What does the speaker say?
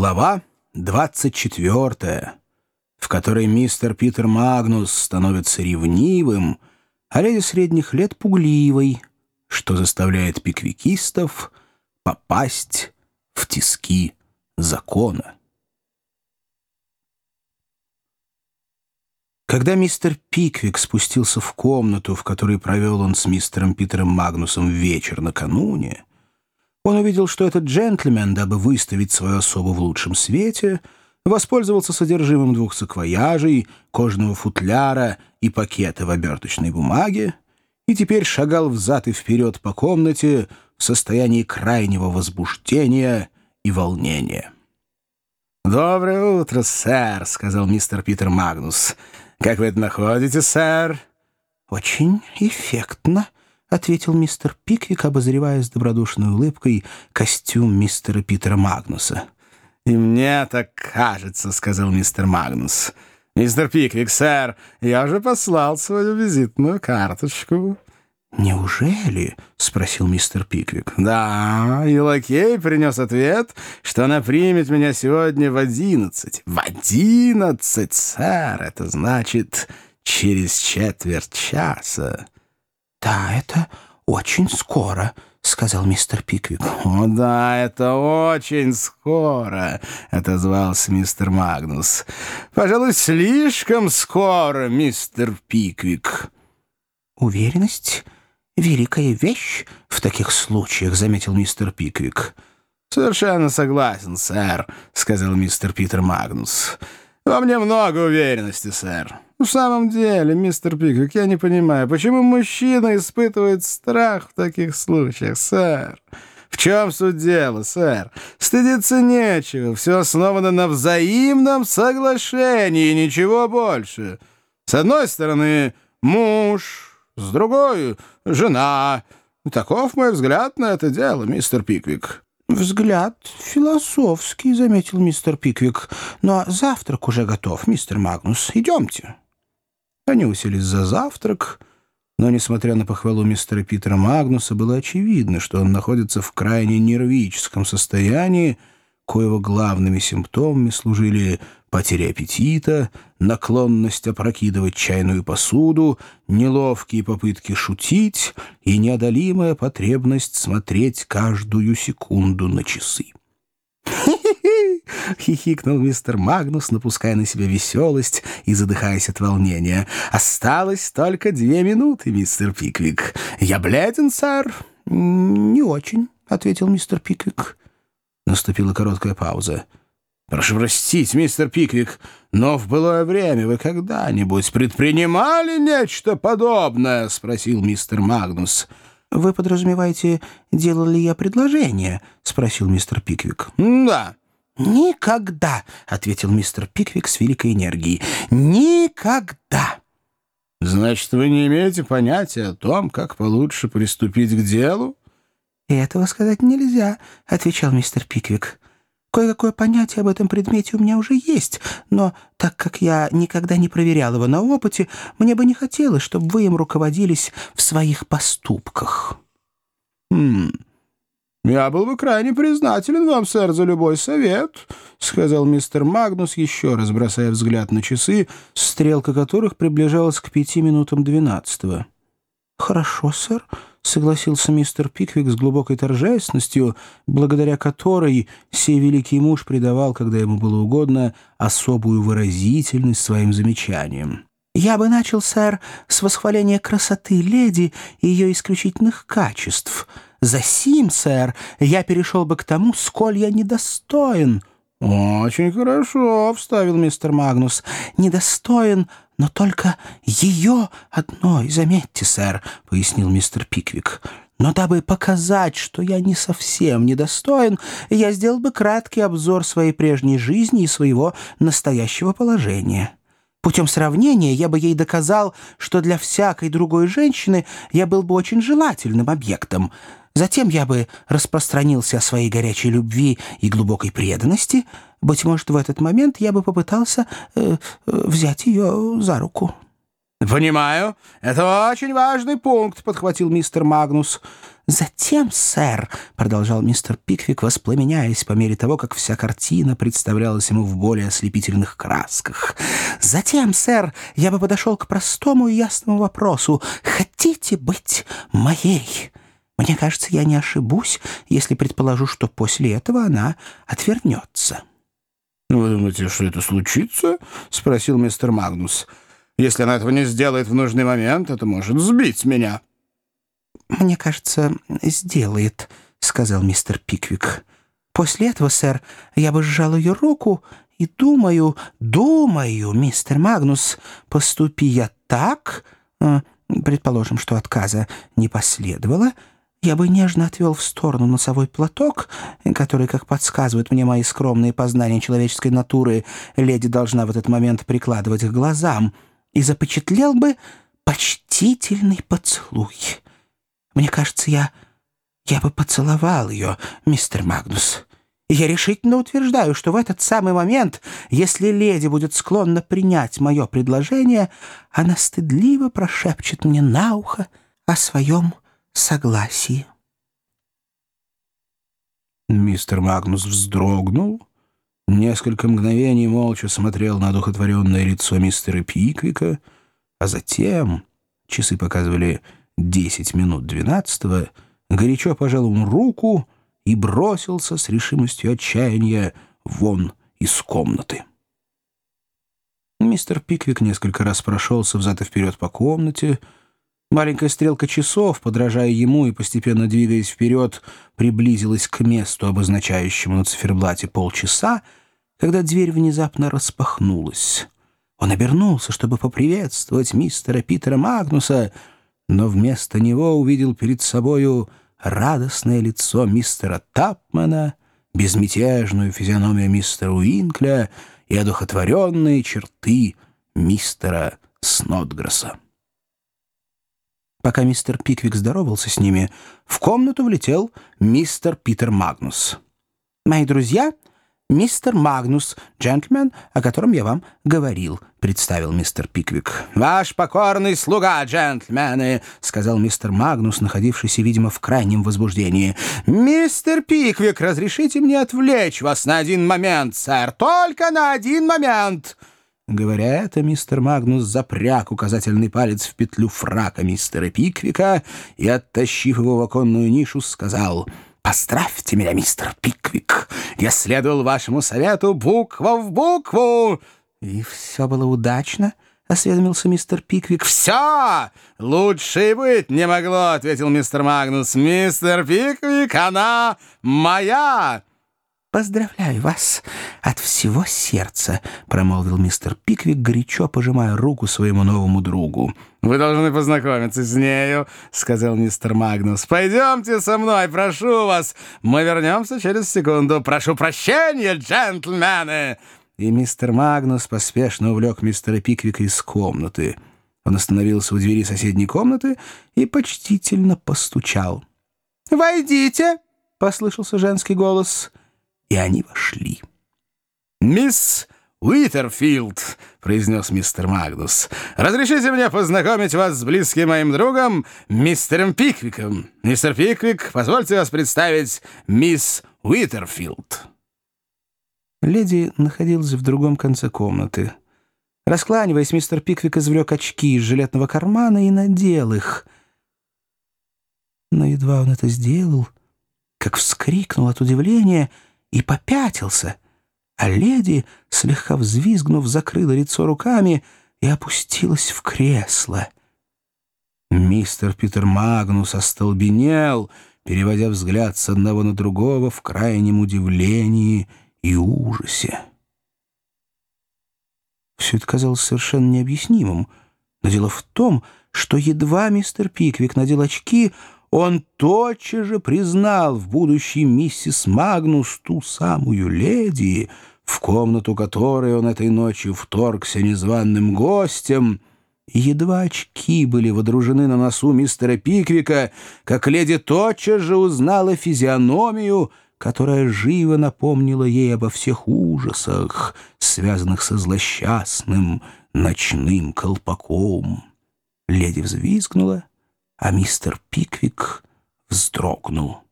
Глава 24, в которой мистер Питер Магнус становится ревнивым, а леди средних лет пугливой, что заставляет пиквикистов попасть в тиски закона. Когда мистер Пиквик спустился в комнату, в которой провел он с мистером Питером Магнусом вечер накануне, он увидел, что этот джентльмен, дабы выставить свою особу в лучшем свете, воспользовался содержимым двух саквояжей, кожаного футляра и пакета в оберточной бумаге, и теперь шагал взад и вперед по комнате в состоянии крайнего возбуждения и волнения. «Доброе утро, сэр», — сказал мистер Питер Магнус. «Как вы это находите, сэр?» «Очень эффектно», — ответил мистер Пиквик, обозревая с добродушной улыбкой костюм мистера Питера Магнуса. «И мне так кажется», — сказал мистер Магнус. «Мистер Пиквик, сэр, я уже послал свою визитную карточку». «Неужели?» — спросил мистер Пиквик. «Да, и лакей принес ответ, что она примет меня сегодня в одиннадцать». «В одиннадцать, сэр! Это значит, через четверть часа». «Да, это очень скоро», — сказал мистер Пиквик. «О, да, это очень скоро», — отозвался мистер Магнус. «Пожалуй, слишком скоро, мистер Пиквик». «Уверенность — великая вещь в таких случаях», — заметил мистер Пиквик. «Совершенно согласен, сэр», — сказал мистер Питер Магнус. «Во мне много уверенности, сэр». «В самом деле, мистер Пиквик, я не понимаю, почему мужчина испытывает страх в таких случаях, сэр? В чем суть дела, сэр? Стыдиться нечего, все основано на взаимном соглашении, ничего больше. С одной стороны, муж, с другой — жена. Таков мой взгляд на это дело, мистер Пиквик». «Взгляд философский», — заметил мистер Пиквик. «Но завтрак уже готов, мистер Магнус. Идемте». Они уселись за завтрак, но, несмотря на похвалу мистера Питера Магнуса, было очевидно, что он находится в крайне нервическом состоянии, коего главными симптомами служили потеря аппетита, наклонность опрокидывать чайную посуду, неловкие попытки шутить и неодолимая потребность смотреть каждую секунду на часы. — хихикнул мистер Магнус, напуская на себя веселость и задыхаясь от волнения. «Осталось только две минуты, мистер Пиквик. Я бледен, сэр?» «Не очень», — ответил мистер Пиквик. Наступила короткая пауза. «Прошу простить, мистер Пиквик, но в былое время вы когда-нибудь предпринимали нечто подобное?» — спросил мистер Магнус. «Вы подразумеваете, делал ли я предложение?» — спросил мистер Пиквик. «Да». «Никогда!» — ответил мистер Пиквик с великой энергией. «Никогда!» «Значит, вы не имеете понятия о том, как получше приступить к делу?» «Этого сказать нельзя», — отвечал мистер Пиквик. «Кое-какое понятие об этом предмете у меня уже есть, но так как я никогда не проверял его на опыте, мне бы не хотелось, чтобы вы им руководились в своих поступках». «Хм...» «Я был бы крайне признателен вам, сэр, за любой совет», — сказал мистер Магнус, еще раз бросая взгляд на часы, стрелка которых приближалась к пяти минутам двенадцатого. «Хорошо, сэр», — согласился мистер Пиквик с глубокой торжественностью, благодаря которой сей великий муж придавал, когда ему было угодно, особую выразительность своим замечаниям. «Я бы начал, сэр, с восхваления красоты леди и ее исключительных качеств. За сим, сэр, я перешел бы к тому, сколь я недостоин». «Очень хорошо», — вставил мистер Магнус. «Недостоин, но только ее одной, заметьте, сэр», — пояснил мистер Пиквик. «Но дабы показать, что я не совсем недостоин, я сделал бы краткий обзор своей прежней жизни и своего настоящего положения». Путем сравнения я бы ей доказал, что для всякой другой женщины я был бы очень желательным объектом. Затем я бы распространился о своей горячей любви и глубокой преданности. Быть может, в этот момент я бы попытался э, э взять ее за руку». «Понимаю. Это очень важный пункт», — подхватил мистер Магнус. «Затем, сэр», — продолжал мистер Пиквик, воспламеняясь по мере того, как вся картина представлялась ему в более ослепительных красках. «Затем, сэр, я бы подошел к простому и ясному вопросу. Хотите быть моей?» Мне кажется, я не ошибусь, если предположу, что после этого она отвернется. «Вы думаете, что это случится?» — спросил мистер Магнус. Если она этого не сделает в нужный момент, это может сбить меня». «Мне кажется, сделает», — сказал мистер Пиквик. «После этого, сэр, я бы сжал ее руку и думаю, думаю, мистер Магнус, поступи я так, э, предположим, что отказа не последовало, я бы нежно отвел в сторону носовой платок, который, как подсказывают мне мои скромные познания человеческой натуры, леди должна в этот момент прикладывать к глазам — и запечатлел бы почтительный поцелуй. Мне кажется, я... я бы поцеловал ее, мистер Магнус. И я решительно утверждаю, что в этот самый момент, если леди будет склонна принять мое предложение, она стыдливо прошепчет мне на ухо о своем согласии. Мистер Магнус вздрогнул, Несколько мгновений молча смотрел на духотворенное лицо мистера Пиквика, а затем, часы показывали десять минут двенадцатого, горячо пожал ему руку и бросился с решимостью отчаяния вон из комнаты. Мистер Пиквик несколько раз прошелся взад и вперед по комнате. Маленькая стрелка часов, подражая ему и постепенно двигаясь вперед, приблизилась к месту, обозначающему на циферблате полчаса, когда дверь внезапно распахнулась. Он обернулся, чтобы поприветствовать мистера Питера Магнуса, но вместо него увидел перед собою радостное лицо мистера Тапмана, безмятежную физиономию мистера Уинкля и одухотворенные черты мистера Снотгресса. Пока мистер Пиквик здоровался с ними, в комнату влетел мистер Питер Магнус. «Мои друзья «Мистер Магнус, джентльмен, о котором я вам говорил», — представил мистер Пиквик. «Ваш покорный слуга, джентльмены», — сказал мистер Магнус, находившийся, видимо, в крайнем возбуждении. «Мистер Пиквик, разрешите мне отвлечь вас на один момент, сэр, только на один момент». Говоря это, мистер Магнус запряг указательный палец в петлю фрака мистера Пиквика и, оттащив его в оконную нишу, сказал... Поздравьте меня, мистер Пиквик. Я следовал вашему совету буква в букву. И все было удачно, — осведомился мистер Пиквик. «Все! Лучше и быть не могло!» — ответил мистер Магнус. «Мистер Пиквик, она моя!» «Поздравляю вас от всего сердца», — промолвил мистер Пиквик, горячо пожимая руку своему новому другу. «Вы должны познакомиться с нею», — сказал мистер Магнус. «Пойдемте со мной, прошу вас. Мы вернемся через секунду. Прошу прощения, джентльмены!» И мистер Магнус поспешно увлек мистера Пиквика из комнаты. Он остановился у двери соседней комнаты и почтительно постучал. «Войдите!» — послышался женский голос и они вошли. «Мисс Уитерфилд», — произнес мистер Магнус, — «разрешите мне познакомить вас с близким моим другом, мистером Пиквиком. Мистер Пиквик, позвольте вас представить мисс Уитерфилд». Леди находилась в другом конце комнаты. Раскланиваясь, мистер Пиквик извлек очки из жилетного кармана и надел их. Но едва он это сделал, как вскрикнул от удивления — и попятился, а леди, слегка взвизгнув, закрыла лицо руками и опустилась в кресло. Мистер Питер Магнус остолбенел, переводя взгляд с одного на другого в крайнем удивлении и ужасе. Все это казалось совершенно необъяснимым, но дело в том, что едва мистер Пиквик надел очки — он тотчас же признал в будущей миссис Магнус ту самую леди, в комнату которой он этой ночью вторгся незваным гостем, едва очки были водружены на носу мистера Пиквика, как леди тотчас же узнала физиономию, которая живо напомнила ей обо всех ужасах, связанных со злосчастным ночным колпаком. Леди взвизгнула, а мистер Пиквик вздрогнул.